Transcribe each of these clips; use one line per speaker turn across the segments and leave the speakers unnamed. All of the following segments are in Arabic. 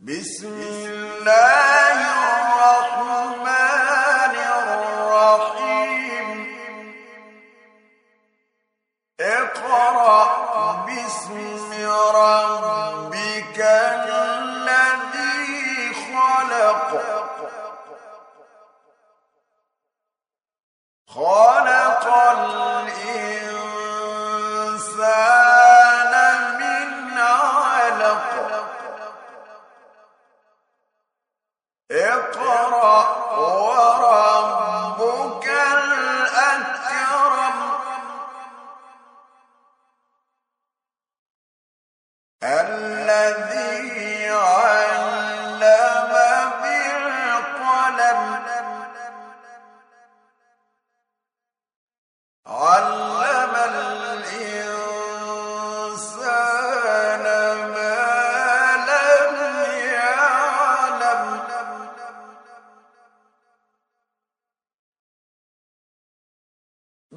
بسم الله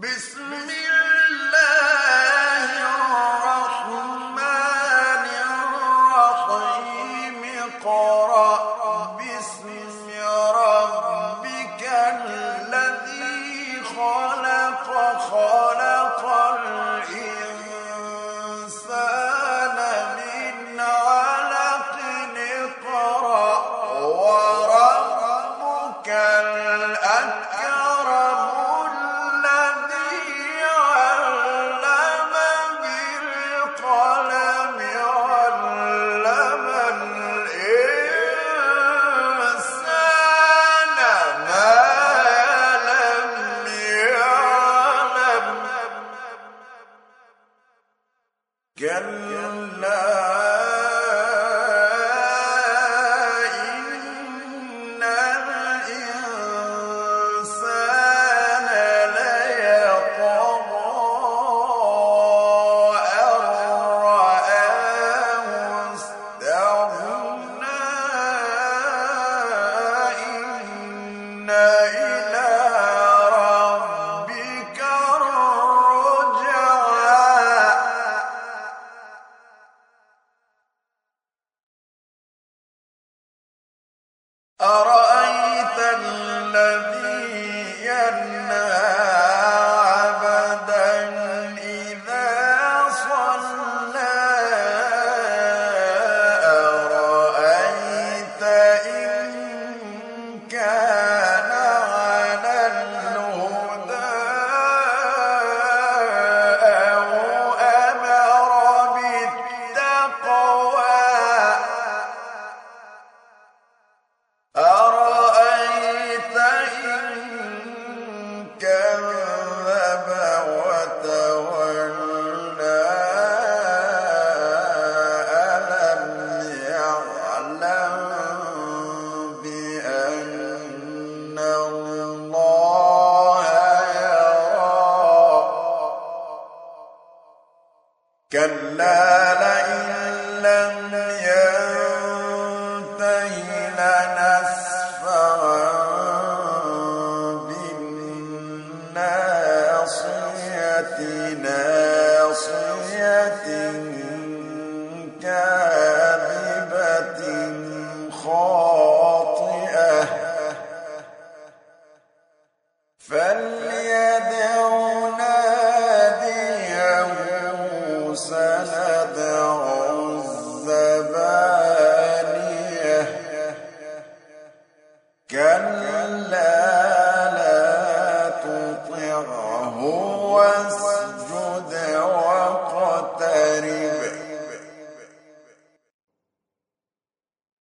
بسم أرأى كلا لئن لم ينته لنسفعا بالناصية ناصية كاذبة خاطئة فليدع واسجد واقترب